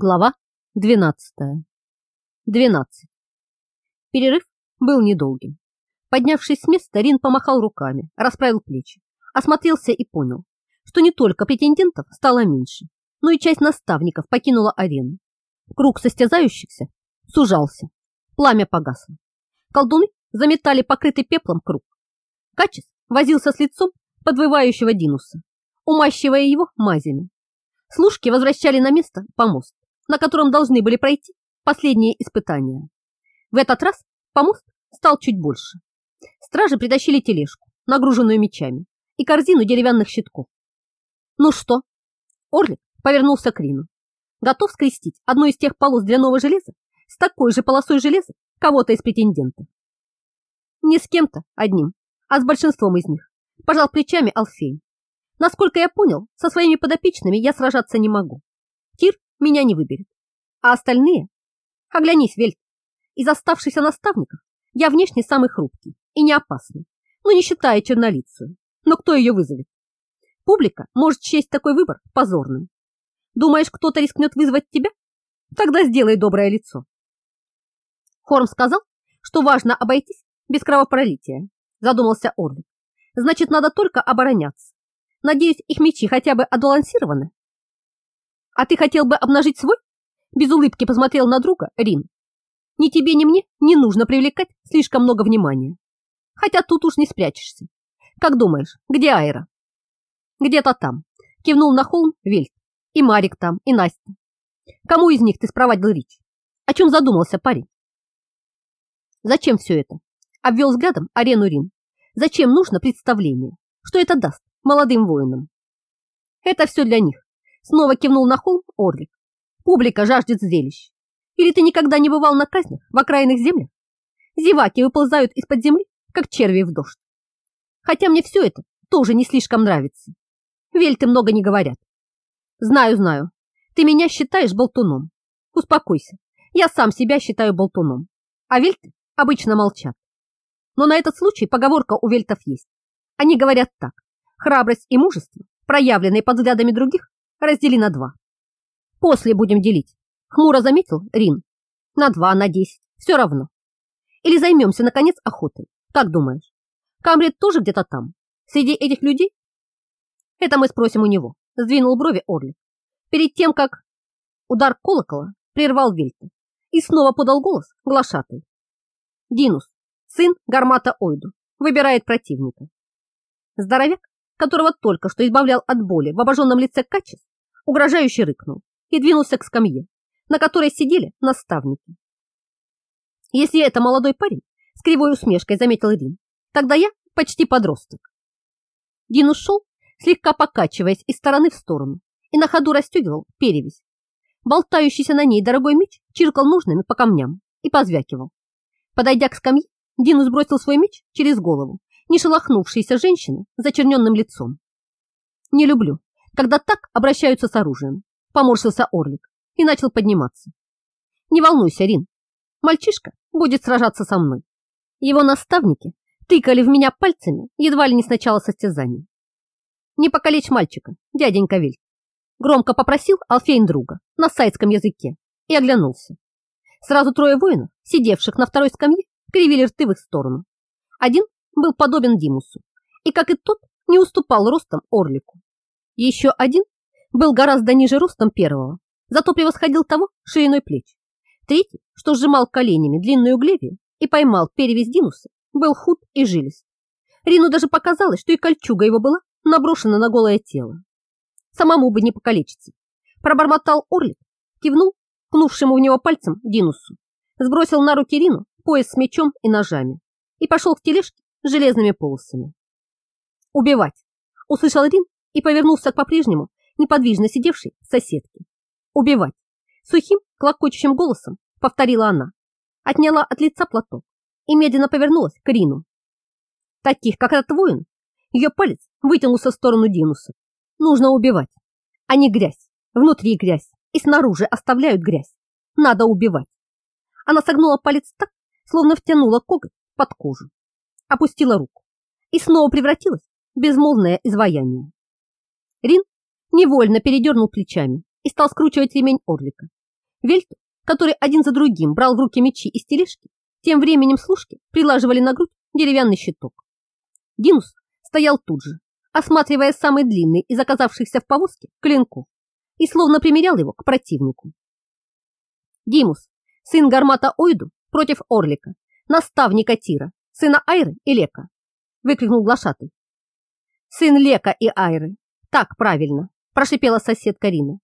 Глава 12. 12. Перерыв был недолгим. Поднявшись с места, Рин помахал руками, расправил плечи, осмотрелся и понял, что не только претендентов стало меньше, но и часть наставников покинула арену. Круг состязающихся сужался, пламя погасло. Колдуны заметали покрытый пеплом круг. Качес возился с лицом подвывающего Динуса, умащивая его мазями. Служки возвращали на место помост на котором должны были пройти последние испытания. В этот раз помост стал чуть больше. Стражи притащили тележку, нагруженную мечами, и корзину деревянных щитков. Ну что? Орлик повернулся к Рину. Готов скрестить одну из тех полос дряного железа с такой же полосой железа кого-то из претендентов. Не с кем-то одним, а с большинством из них. Пожал плечами Алфей. Насколько я понял, со своими подопечными я сражаться не могу. Тир меня не выберет. А остальные? Оглянись, Вельт. Из оставшихся наставников я внешне самый хрупкий и не опасный, ну не считая чернолицую. Но кто ее вызовет? Публика может счесть такой выбор позорным. Думаешь, кто-то рискнет вызвать тебя? Тогда сделай доброе лицо. Хорм сказал, что важно обойтись без кровопролития, задумался Орлик. Значит, надо только обороняться. Надеюсь, их мечи хотя бы отбалансированы а ты хотел бы обнажить свой? Без улыбки посмотрел на друга Рин. Ни тебе, ни мне не нужно привлекать слишком много внимания. Хотя тут уж не спрячешься. Как думаешь, где Айра? Где-то там. Кивнул на холм Вельт. И Марик там, и Настя. Кому из них ты спровадил речь? О чем задумался парень? Зачем все это? Обвел взглядом арену Рин. Зачем нужно представление? Что это даст молодым воинам? Это все для них. Снова кивнул на холм Орлик. Публика жаждет зрелищ. Или ты никогда не бывал на казнях в окраинных землях? Зеваки выползают из-под земли, как черви в дождь. Хотя мне все это тоже не слишком нравится. Вельты много не говорят. Знаю, знаю. Ты меня считаешь болтуном. Успокойся. Я сам себя считаю болтуном. А вельты обычно молчат. Но на этот случай поговорка у вельтов есть. Они говорят так. Храбрость и мужество, проявленные под взглядами других, раздели на два. После будем делить. Хмуро заметил Рин. На два, на десять. Все равно. Или займемся, наконец, охотой. Как думаешь? Камрет тоже где-то там? Среди этих людей? Это мы спросим у него. Сдвинул брови Орли. Перед тем, как... Удар колокола прервал Вельта и снова подал голос глашатай. Динус, сын Гармата Ойду, выбирает противника. Здоровяк, которого только что избавлял от боли в обожженном лице Качес, угрожающе рыкнул и двинулся к скамье, на которой сидели наставники. Если это молодой парень, с кривой усмешкой заметил Рин, тогда я почти подросток. Дин ушел, слегка покачиваясь из стороны в сторону, и на ходу расстегивал перевязь. Болтающийся на ней дорогой меч чиркал нужными по камням и позвякивал. Подойдя к скамье, Дину сбросил свой меч через голову, не шелохнувшейся женщины зачерненным лицом. Не люблю, когда так обращаются с оружием, поморщился Орлик и начал подниматься. Не волнуйся, Рин, мальчишка будет сражаться со мной. Его наставники тыкали в меня пальцами едва ли не с начала состязания. Не покалечь мальчика, дяденька Виль. Громко попросил Алфейн друга на сайтском языке и оглянулся. Сразу трое воинов, сидевших на второй скамье, перевели рты в их сторону. Один был подобен Димусу и, как и тот, не уступал ростом Орлику. Еще один был гораздо ниже ростом первого, зато превосходил того шириной плеч. Третий, что сжимал коленями длинную глевию и поймал перевязь Динуса, был худ и жилист. Рину даже показалось, что и кольчуга его была наброшена на голое тело. Самому бы не покалечиться. Пробормотал Орлик, кивнул, кнувшему в него пальцем Динусу, сбросил на руки Рину пояс с мечом и ножами и пошел к тележке с железными полосами. «Убивать!» — услышал Рин и повернулся к по-прежнему неподвижно сидевшей соседке. «Убивать!» Сухим, клокочущим голосом повторила она, отняла от лица платок и медленно повернулась к Рину. Таких, как этот воин, ее палец вытянулся в сторону Динуса. Нужно убивать. Они грязь, внутри грязь и снаружи оставляют грязь. Надо убивать. Она согнула палец так, словно втянула коготь под кожу, опустила руку и снова превратилась в безмолвное изваяние. Рин невольно передернул плечами и стал скручивать ремень орлика. Вельту, который один за другим брал в руки мечи из тележки, тем временем служки прилаживали на грудь деревянный щиток. Динус стоял тут же, осматривая самый длинный из оказавшихся в повозке клинков и словно примерял его к противнику. Димус, сын Гармата Ойду против Орлика, наставника Тира, сына Айры и Лека, выкрикнул глашатый. Сын Лека и Айры, так правильно, прошипела соседка Рина,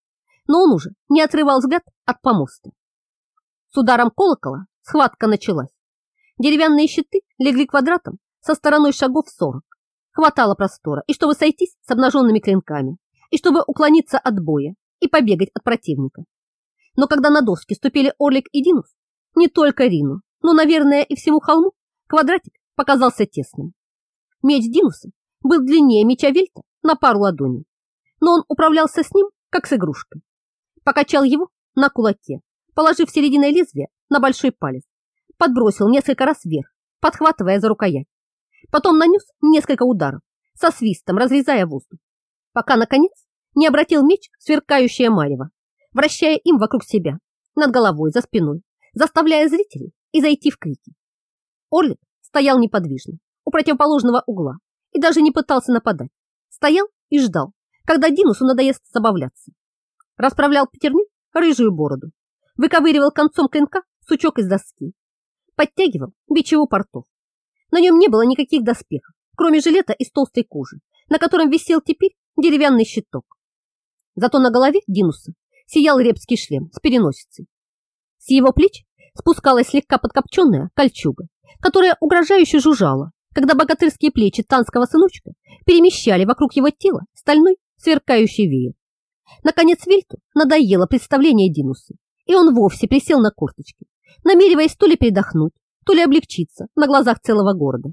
но он уже не отрывал взгляд от помоста. С ударом колокола схватка началась. Деревянные щиты легли квадратом со стороной шагов сорок. Хватало простора, и чтобы сойтись с обнаженными клинками, и чтобы уклониться от боя и побегать от противника. Но когда на доски ступили Орлик и Динус, не только Рину, но, наверное, и всему холму, квадратик показался тесным. Меч Динуса был длиннее меча Вельта на пару ладоней, но он управлялся с ним, как с игрушкой. Покачал его на кулаке, положив серединой лезвия на большой палец, подбросил несколько раз вверх, подхватывая за рукоять. Потом нанес несколько ударов, со свистом разрезая воздух, пока, наконец, не обратил меч в сверкающее марево, вращая им вокруг себя, над головой, за спиной, заставляя зрителей и зайти в крики. Орлик стоял неподвижно, у противоположного угла, и даже не пытался нападать. Стоял и ждал, когда Динусу надоест забавляться. Расправлял пятерню рыжую бороду, выковыривал концом клинка сучок из доски, подтягивал бичеву портов. На нем не было никаких доспехов, кроме жилета из толстой кожи, на котором висел теперь деревянный щиток. Зато на голове Динуса сиял репский шлем с переносицей. С его плеч спускалась слегка подкопченная кольчуга, которая угрожающе жужжала, когда богатырские плечи танского сыночка перемещали вокруг его тела стальной сверкающий веер. Наконец Вельту надоело представление Динуса, и он вовсе присел на корточки, намереваясь то ли передохнуть, то ли облегчиться на глазах целого города.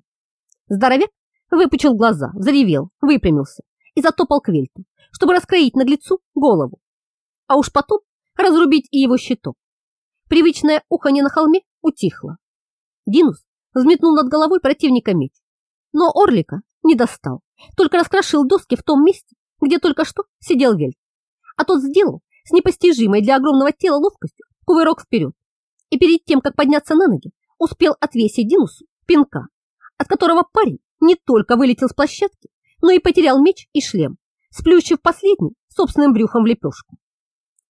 Здоровяк выпучил глаза, заревел, выпрямился и затопал к Вельту, чтобы раскроить наглецу голову, а уж потом разрубить и его щиток. Привычное уханье на холме утихло. Динус взметнул над головой противника меч, но Орлика не достал, только раскрошил доски в том месте, где только что сидел Вельт, а тот сделал с непостижимой для огромного тела ловкостью кувырок вперед. И перед тем, как подняться на ноги, успел отвесить Динусу пинка, от которого парень не только вылетел с площадки, но и потерял меч и шлем, сплющив последний собственным брюхом в лепешку.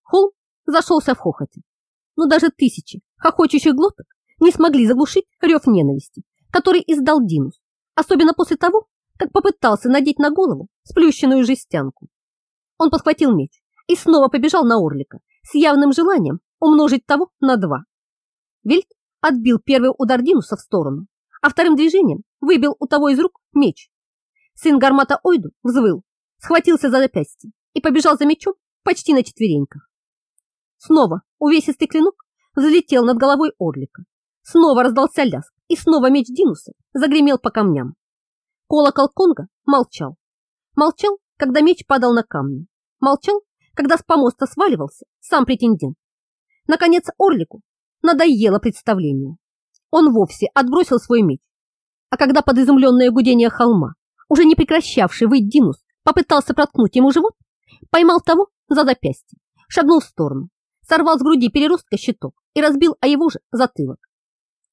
Холм зашелся в хохоте, но даже тысячи хохочущих глоток не смогли заглушить рев ненависти, который издал Динус, особенно после того, как попытался надеть на голову сплющенную жестянку. Он подхватил меч и снова побежал на Орлика с явным желанием умножить того на два. Вельт отбил первый удар Динуса в сторону, а вторым движением выбил у того из рук меч. Сын Гармата Ойду взвыл, схватился за запястье и побежал за мечом почти на четвереньках. Снова увесистый клинок взлетел над головой Орлика. Снова раздался лязг, и снова меч Динуса загремел по камням. Колокол Конга молчал. Молчал, когда меч падал на камни. Молчал, когда с помоста сваливался сам претендент. Наконец Орлику надоело представление. Он вовсе отбросил свой меч. А когда под изумленное гудение холма, уже не прекращавший выть Динус, попытался проткнуть ему живот, поймал того за запястье, шагнул в сторону, сорвал с груди переростка щиток и разбил о его же затылок.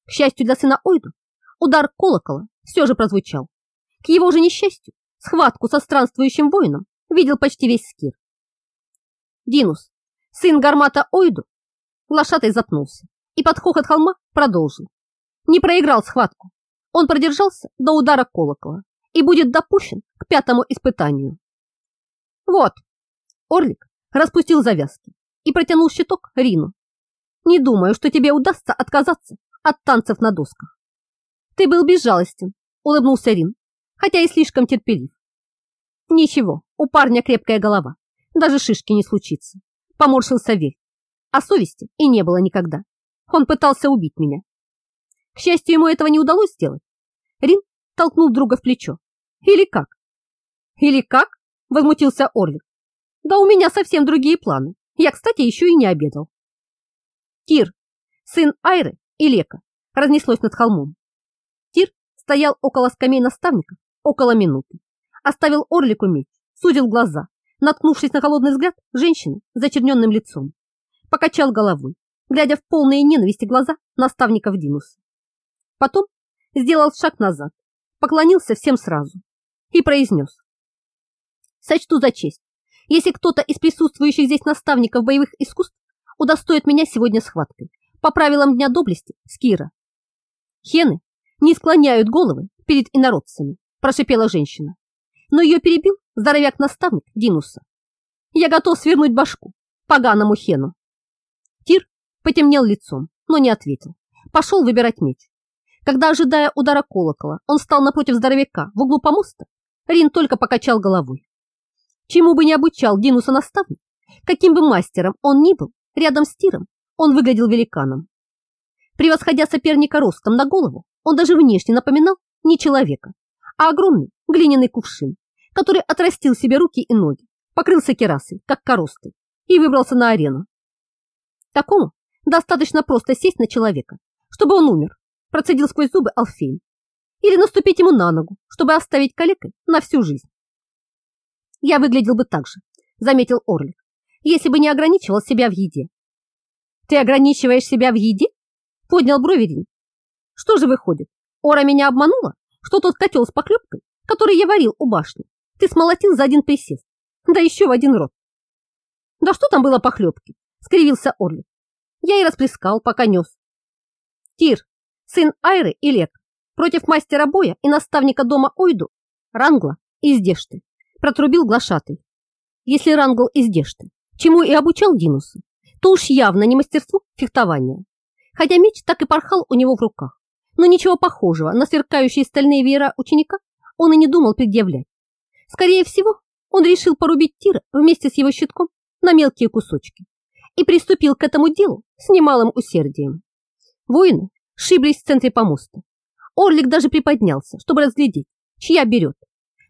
К счастью для сына Ойду, удар колокола все же прозвучал. К его же несчастью, схватку со странствующим воином видел почти весь скир. Динус, сын Гармата Ойду, лошадой запнулся и под хохот холма продолжил. Не проиграл схватку. Он продержался до удара колокола и будет допущен к пятому испытанию. Вот, Орлик распустил завязки и протянул щиток Рину. Не думаю, что тебе удастся отказаться от танцев на досках. Ты был безжалостен, улыбнулся Рин, хотя и слишком терпелив. Ничего, у парня крепкая голова, даже шишки не случится. Поморщился Вель, а совести и не было никогда. Он пытался убить меня. К счастью, ему этого не удалось сделать. Рин толкнул друга в плечо. Или как? Или как? Возмутился Орлик. Да у меня совсем другие планы. Я, кстати, еще и не обедал. Тир, сын Айры и Лека, разнеслось над холмом. Тир стоял около скамей наставника около минуты. Оставил Орлику меч, судил глаза, наткнувшись на холодный взгляд женщины с зачерненным лицом. покачал головой, глядя в полные ненависти глаза наставников Динуса. Потом сделал шаг назад, поклонился всем сразу и произнес. Сочту за честь, если кто-то из присутствующих здесь наставников боевых искусств удостоит меня сегодня схваткой по правилам Дня Доблести Скира. Хены не склоняют головы перед инородцами, прошипела женщина, но ее перебил здоровяк-наставник Динуса. Я готов свернуть башку поганому хену. Тир потемнел лицом, но не ответил. Пошел выбирать меч. Когда, ожидая удара колокола, он стал напротив здоровяка в углу помоста, Рин только покачал головой. Чему бы ни обучал Динуса наставник, каким бы мастером он ни был, рядом с Тиром он выглядел великаном. Превосходя соперника ростом на голову, он даже внешне напоминал не человека, а огромный глиняный кувшин, который отрастил себе руки и ноги, покрылся керасой, как коростой, и выбрался на арену. Такому достаточно просто сесть на человека, чтобы он умер, процедил сквозь зубы Алфейн. Или наступить ему на ногу, чтобы оставить калекой на всю жизнь. Я выглядел бы так же, заметил Орлик, если бы не ограничивал себя в еде. Ты ограничиваешь себя в еде? Поднял брови Рин. Что же выходит, Ора меня обманула, что тот котел с поклепкой, который я варил у башни, ты смолотил за один присест, да еще в один рот. Да что там было похлебки? Скривился Орлик. Я и расплескал, пока нес. Тир, сын Айры и Лек, против мастера боя и наставника дома Ойду, Рангла из Дешты, протрубил глашатый. Если Рангл из Дешты, чему и обучал Динуса, то уж явно не мастерству фехтования. Хотя меч так и порхал у него в руках, но ничего похожего на сверкающие стальные веера ученика он и не думал предъявлять. Скорее всего, он решил порубить Тира вместе с его щитком на мелкие кусочки и приступил к этому делу с немалым усердием. Воины шиблись в центре помоста. Орлик даже приподнялся, чтобы разглядеть, чья берет,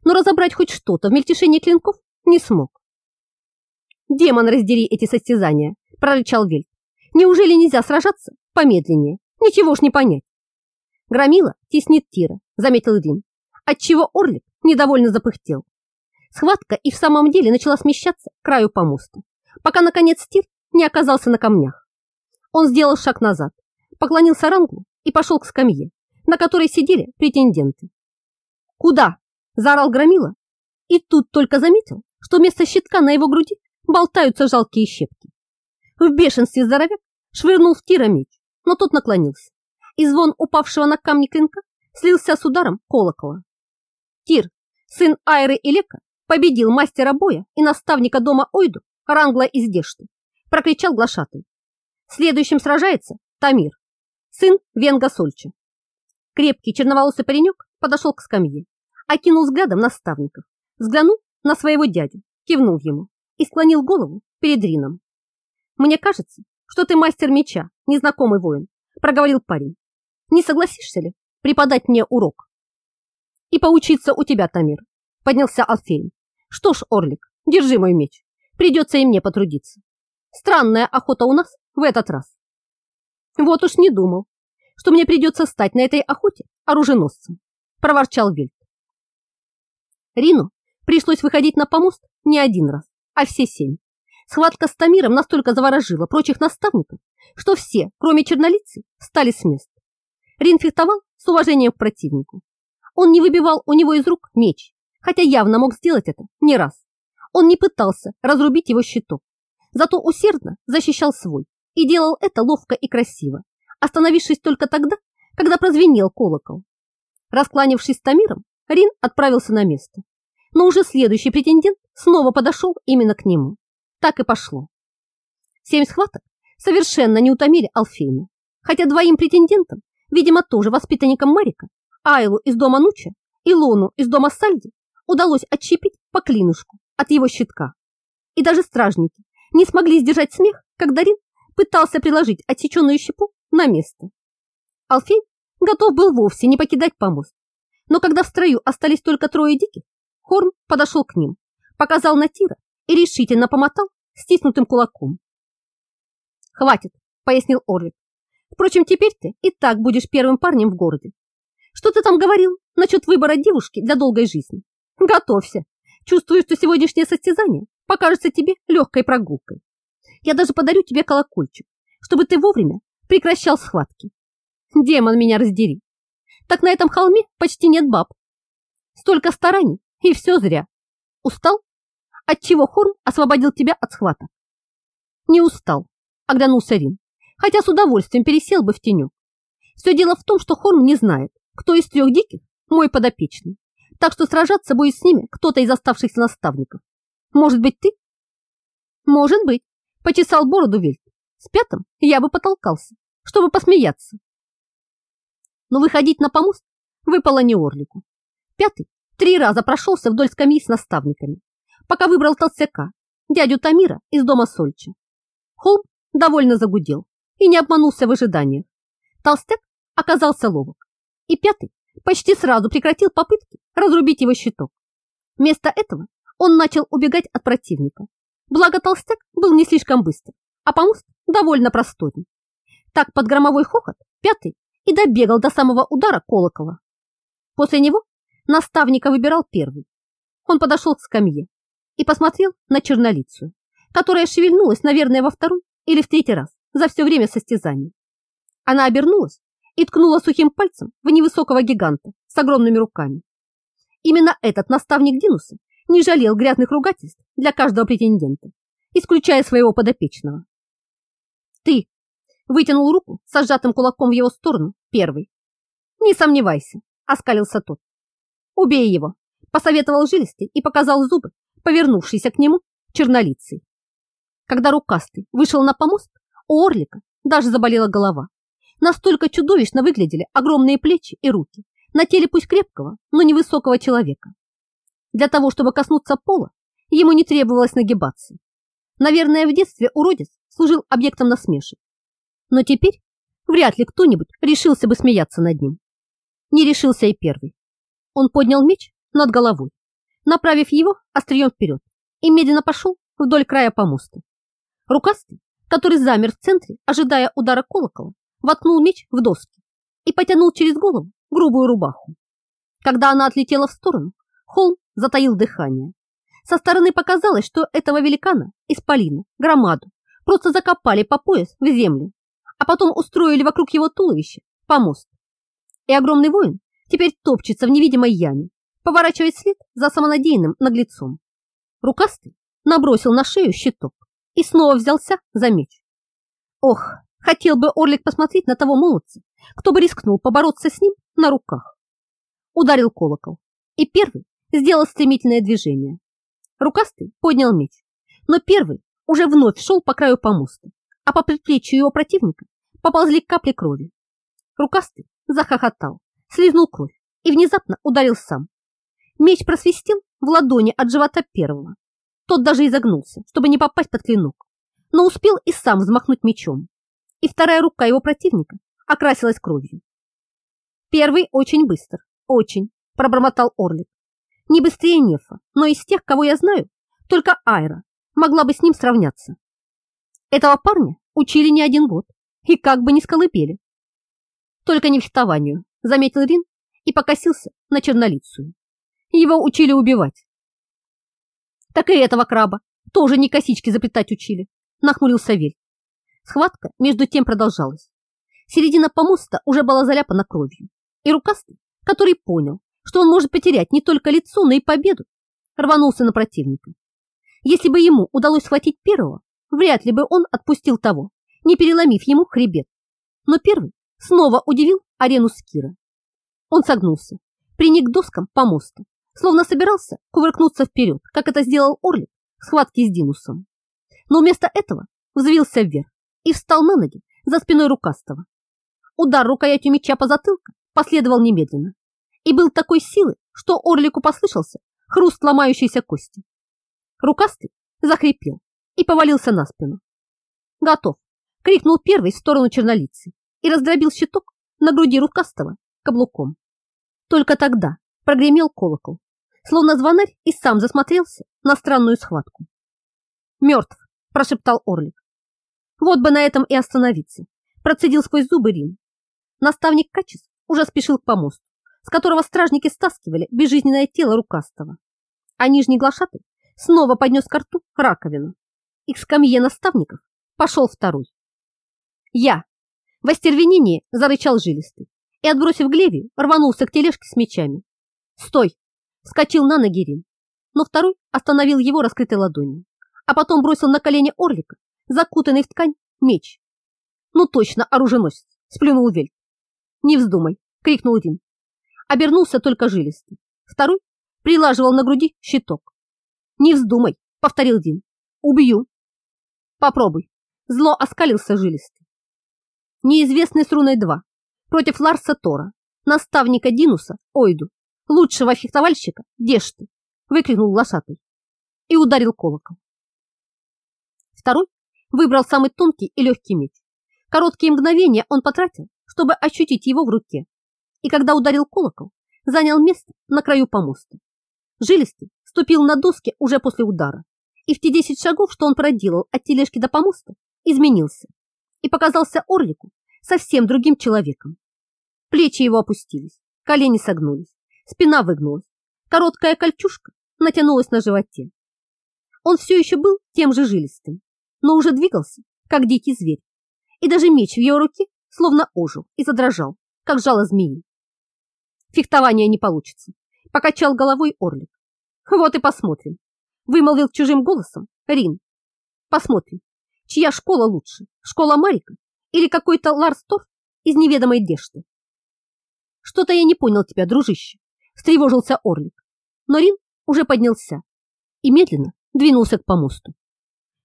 но разобрать хоть что-то в мельтешении клинков не смог. «Демон, раздери эти состязания!» – прорычал Вельт. «Неужели нельзя сражаться помедленнее? Ничего ж не понять!» Громила теснит Тира, заметил Рин, отчего Орлик недовольно запыхтел. Схватка и в самом деле начала смещаться к краю помоста, пока, наконец, Тир не оказался на камнях. Он сделал шаг назад, поклонился рангу и пошел к скамье, на которой сидели претенденты. «Куда?» – заорал Громила, и тут только заметил, что вместо щитка на его груди болтаются жалкие щепки. В бешенстве здоровяк швырнул в Тира меч, но тот наклонился, и звон упавшего на камни клинка слился с ударом колокола. Тир, сын Айры и Лека, победил мастера боя и наставника дома Ойду Рангла из Дешты, прокричал глашатый. Следующим сражается Тамир, сын Венга Сольча. Крепкий черноволосый паренек подошел к скамье, окинул взглядом наставников, взглянул на своего дядю, кивнул ему и склонил голову перед Рином. «Мне кажется, что ты мастер меча, незнакомый воин», проговорил парень. «Не согласишься ли преподать мне урок?» «И поучиться у тебя, Тамир», поднялся Алфейн. Что ж, Орлик, держи мой меч. Придется и мне потрудиться. Странная охота у нас в этот раз. Вот уж не думал, что мне придется стать на этой охоте оруженосцем, проворчал Вильд. Рину пришлось выходить на помост не один раз, а все семь. Схватка с Тамиром настолько заворожила прочих наставников, что все, кроме чернолицы, встали с мест. Рин фехтовал с уважением к противнику. Он не выбивал у него из рук меч, хотя явно мог сделать это не раз. Он не пытался разрубить его щиток, зато усердно защищал свой и делал это ловко и красиво, остановившись только тогда, когда прозвенел колокол. Раскланившись с Тамиром, Рин отправился на место. Но уже следующий претендент снова подошел именно к нему. Так и пошло. Семь схваток совершенно не утомили Алфейна, хотя двоим претендентам, видимо, тоже воспитанникам Марика, Айлу из дома Нуча и Лону из дома Сальди, удалось отщепить по клинушку от его щитка. И даже стражники не смогли сдержать смех, когда Рин пытался приложить отсеченную щепу на место. Алфей готов был вовсе не покидать помост, но когда в строю остались только трое диких, Хорн подошел к ним, показал на Тира и решительно помотал стиснутым кулаком. «Хватит», — пояснил Орлик. «Впрочем, теперь ты и так будешь первым парнем в городе. Что ты там говорил насчет выбора девушки для долгой жизни? Готовься. Чувствую, что сегодняшнее состязание покажется тебе легкой прогулкой. Я даже подарю тебе колокольчик, чтобы ты вовремя прекращал схватки. Демон меня раздери. Так на этом холме почти нет баб. Столько стараний, и все зря. Устал? Отчего Хорн освободил тебя от схваток? Не устал, оглянулся Рин, хотя с удовольствием пересел бы в теню. Все дело в том, что Хорн не знает, кто из трех диких мой подопечный, так что сражаться будет с ними кто-то из оставшихся наставников. Может быть, ты? Может быть, почесал бороду Вельт. С пятым я бы потолкался, чтобы посмеяться. Но выходить на помост выпало не Орлику. Пятый три раза прошелся вдоль скамьи с наставниками, пока выбрал толстяка, дядю Тамира из дома Сольча. Холм довольно загудел и не обманулся в ожиданиях. Толстяк оказался ловок, и пятый почти сразу прекратил попытки разрубить его щиток. Вместо этого он начал убегать от противника. Благо толстяк был не слишком быстр, а помост довольно просторный. Так под громовой хохот пятый и добегал до самого удара колокола. После него наставника выбирал первый. Он подошел к скамье и посмотрел на чернолицую, которая шевельнулась, наверное, во второй или в третий раз за все время состязаний. Она обернулась и ткнула сухим пальцем в невысокого гиганта с огромными руками. Именно этот наставник Динуса не жалел грязных ругательств для каждого претендента, исключая своего подопечного. «Ты!» – вытянул руку с сжатым кулаком в его сторону первый. «Не сомневайся!» – оскалился тот. «Убей его!» – посоветовал жилистый и показал зубы, повернувшийся к нему чернолицей. Когда рукастый вышел на помост, у Орлика даже заболела голова. Настолько чудовищно выглядели огромные плечи и руки на теле пусть крепкого, но невысокого человека. Для того, чтобы коснуться пола, ему не требовалось нагибаться. Наверное, в детстве уродец служил объектом насмешек. Но теперь вряд ли кто-нибудь решился бы смеяться над ним. Не решился и первый. Он поднял меч над головой, направив его острием вперед, и медленно пошел вдоль края помоста. Рукастый, который замер в центре, ожидая удара колокола, воткнул меч в доски и потянул через голову грубую рубаху. Когда она отлетела в сторону, Холм затаил дыхание. Со стороны показалось, что этого великана, исполина, громаду, просто закопали по пояс в землю, а потом устроили вокруг его туловища помост. И огромный воин теперь топчется в невидимой яме, поворачивая след за самонадеянным наглецом. Рукастый набросил на шею щиток и снова взялся за меч. Ох, хотел бы Орлик посмотреть на того молодца, кто бы рискнул побороться с ним на руках. Ударил колокол, и первый сделал стремительное движение. Рукастый поднял меч, но первый уже вновь шел по краю помоста, а по предплечью его противника поползли капли крови. Рукастый захохотал, слизнул кровь и внезапно ударил сам. Меч просвистел в ладони от живота первого. Тот даже изогнулся, чтобы не попасть под клинок, но успел и сам взмахнуть мечом. И вторая рука его противника окрасилась кровью. Первый очень быстр, очень, пробормотал Орлик. Не быстрее Нефа, но из тех, кого я знаю, только Айра могла бы с ним сравняться. Этого парня учили не один год, и как бы не сколыпели. Только не фехтованию, заметил Рин и покосился на чернолицую. Его учили убивать. Так и этого краба тоже не косички заплетать учили, нахмурился Вель. Схватка между тем продолжалась. Середина помоста уже была заляпана кровью, и рукастый, который понял, что он может потерять не только лицо, но и победу, рванулся на противника. Если бы ему удалось схватить первого, вряд ли бы он отпустил того, не переломив ему хребет. Но первый снова удивил арену Скира. Он согнулся, приник доскам помоста, словно собирался кувыркнуться вперед, как это сделал Орлик в схватке с Динусом. Но вместо этого взвился вверх и встал на ноги за спиной Рукастого. Удар рукоятью меча по затылку последовал немедленно и был такой силы, что Орлику послышался хруст ломающейся кости. Рукастый захрипел и повалился на спину. «Готов!» — крикнул первый в сторону чернолицы и раздробил щиток на груди Рукастого каблуком. Только тогда прогремел колокол, словно звонарь и сам засмотрелся на странную схватку. «Мертв!» – прошептал Орлик. «Вот бы на этом и остановиться!» – процедил сквозь зубы Рин. Наставник Качес уже спешил к помосту, с которого стражники стаскивали безжизненное тело рукастого. А нижний глашатый снова поднес к рту раковину, и к скамье наставников пошел второй. Я. В остервенении зарычал жилистый и, отбросив Глевию, рванулся к тележке с мечами. «Стой!» – вскочил на ноги Рин, но второй остановил его раскрытой ладонью, а потом бросил на колени Орлика, закутанный в ткань, меч. «Ну точно, оруженосец!» – сплюнул Вельт. «Не вздумай!» – крикнул Рин. Обернулся только жилистый. Второй прилаживал на груди щиток. «Не вздумай!» – повторил Дин. «Убью!» «Попробуй!» – зло оскалился жилистый. Неизвестный с руной 2 против Ларса Тора, наставника Динуса Ойду, лучшего фехтовальщика Дешты, выкрикнул глашатый и ударил колокол. Второй выбрал самый тонкий и легкий меч. Короткие мгновения он потратил, чтобы ощутить его в руке, и когда ударил колокол, занял место на краю помоста. Жилистый ступил на доски уже после удара, и в те десять шагов, что он проделал от тележки до помоста, изменился и показался Орлику совсем другим человеком. Плечи его опустились, колени согнулись, спина выгнулась, короткая кольчушка натянулась на животе. Он все еще был тем же жилистым, но уже двигался, как дикий зверь, и даже меч в его руке словно ожил и задрожал, как жало змеи. Фехтование не получится, покачал головой Орлик. Вот и посмотрим, вымолвил чужим голосом Рин. Посмотрим, чья школа лучше, школа Марика или какой-то Ларс Торф из неведомой дешты. Что-то я не понял тебя, дружище, встревожился Орлик. Но Рин уже поднялся и медленно двинулся к помосту.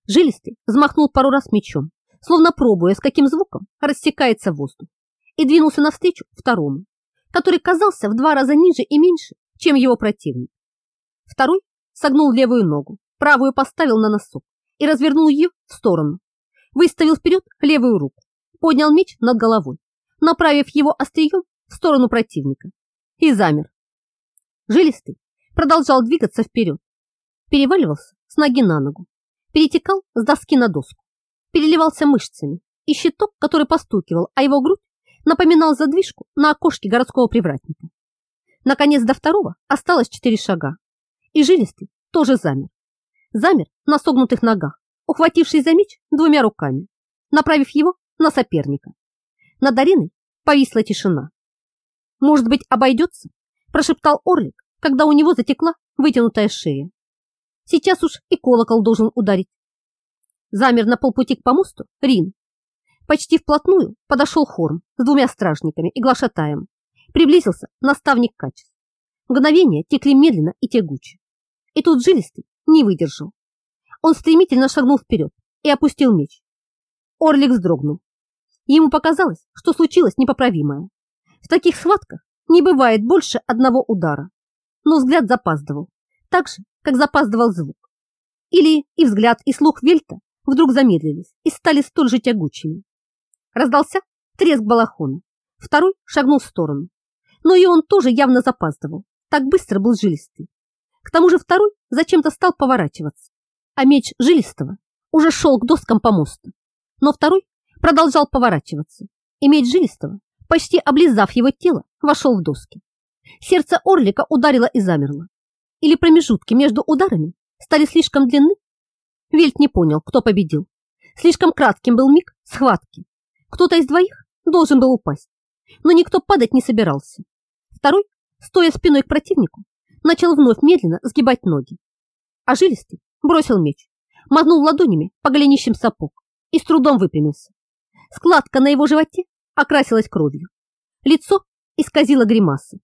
Жилистый взмахнул пару раз мечом, словно пробуя, с каким звуком рассекается воздух, и двинулся навстречу второму, который казался в два раза ниже и меньше, чем его противник. Второй согнул левую ногу, правую поставил на носок и развернул ее в сторону, выставил вперед левую руку, поднял меч над головой, направив его острием в сторону противника и замер. Жилистый продолжал двигаться вперед, переваливался с ноги на ногу, перетекал с доски на доску, переливался мышцами, и щиток, который постукивал, а его грудь напоминал задвижку на окошке городского привратника. Наконец до второго осталось четыре шага, и жилистый тоже замер. Замер на согнутых ногах, ухватившись за меч двумя руками, направив его на соперника. Над ареной повисла тишина. «Может быть, обойдется?» – прошептал Орлик, когда у него затекла вытянутая шея. «Сейчас уж и колокол должен ударить». Замер на полпути к помосту Рин. Почти вплотную подошел Хорм с двумя стражниками и глашатаем. Приблизился наставник Качес. Мгновения текли медленно и тягуче. И тут жилистый не выдержал. Он стремительно шагнул вперед и опустил меч. Орлик вздрогнул. Ему показалось, что случилось непоправимое. В таких схватках не бывает больше одного удара. Но взгляд запаздывал, так же, как запаздывал звук. Или и взгляд, и слух Вельта вдруг замедлились и стали столь же тягучими. Раздался треск балахона. Второй шагнул в сторону. Но и он тоже явно запаздывал. Так быстро был жилистый. К тому же второй зачем-то стал поворачиваться. А меч жилистого уже шел к доскам помоста. Но второй продолжал поворачиваться, и меч жилистого, почти облизав его тело, вошел в доски. Сердце Орлика ударило и замерло. Или промежутки между ударами стали слишком длинны? Вельт не понял, кто победил. Слишком кратким был миг схватки. Кто-то из двоих должен был упасть, но никто падать не собирался. Второй, стоя спиной к противнику, начал вновь медленно сгибать ноги. А жилистый бросил меч, махнул ладонями по голенищам сапог и с трудом выпрямился. Складка на его животе окрасилась кровью. Лицо исказило гримасы,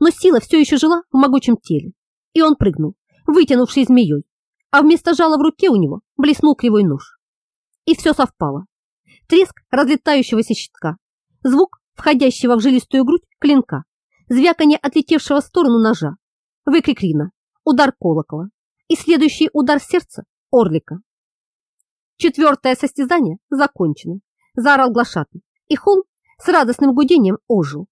но сила все еще жила в могучем теле, и он прыгнул, вытянувший змеей, а вместо жала в руке у него блеснул кривой нож. И все совпало. Треск разлетающегося щитка, звук входящего в жилистую грудь клинка, звяканье отлетевшего в сторону ножа, выкрик Рина, удар колокола и следующий удар сердца Орлика. Четвертое состязание закончено заорал глашатый, и холм с радостным гудением ожил.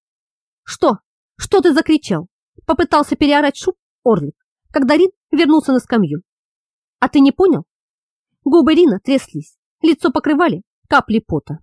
«Что? Что ты закричал?» Попытался переорать шуб Орлик, когда Рин вернулся на скамью. «А ты не понял?» Губы Рина тряслись, лицо покрывали капли пота.